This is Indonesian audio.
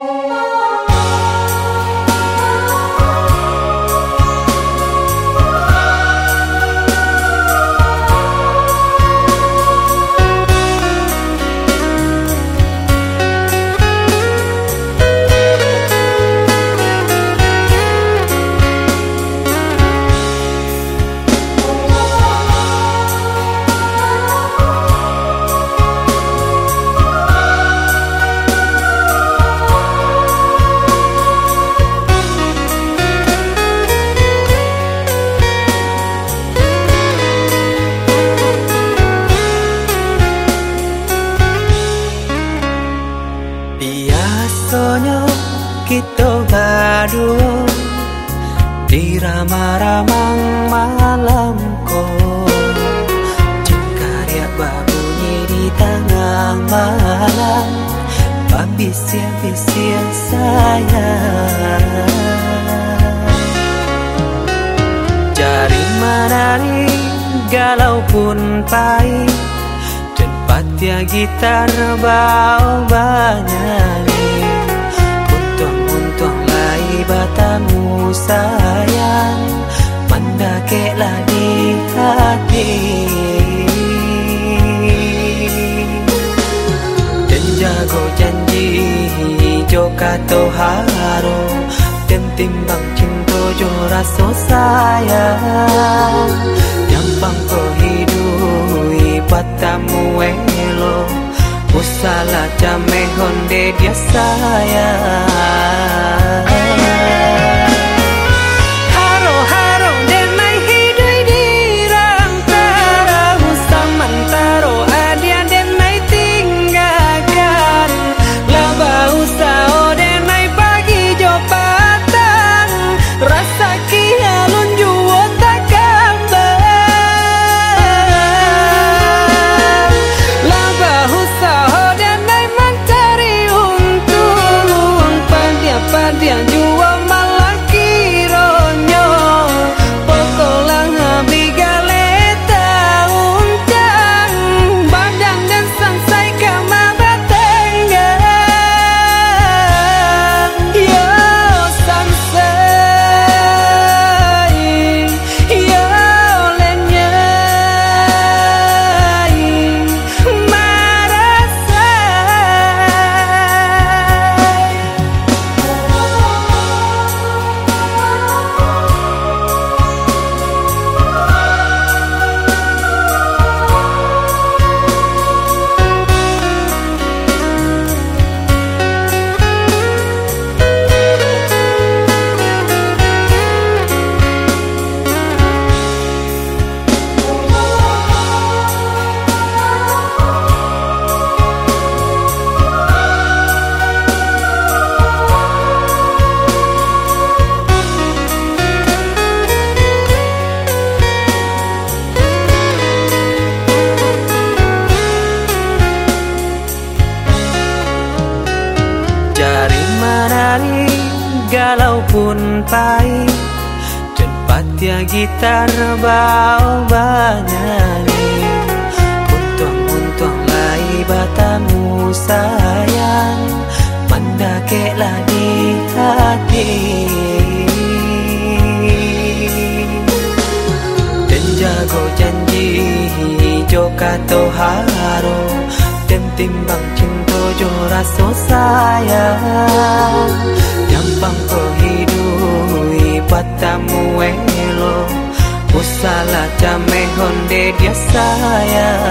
Oh. Biasanya kita berdua Di ramah-ramah malam ko Jengkarya babunyi di tengah malam Babisia-bisia sayang. Jari menari galau pun pahit Tempat gitar bau banyak. Untung-untung lai batamu sayang. Mendakeklah di hati. Dan jago janji Joka haro Dan timbang cinta jo rasa sayang. Jampang ko hidui batamu elo Usala jame honde dia sayang galau pun pahit patia gitar bau banyani Untung-untung lai batamu, sayang Mendakeklah di hati. Dan jago janji Joka haro Dan timbang cinta jo rasa sayang Gampang ko hidui patamu elo. Usala jame honde dia sayang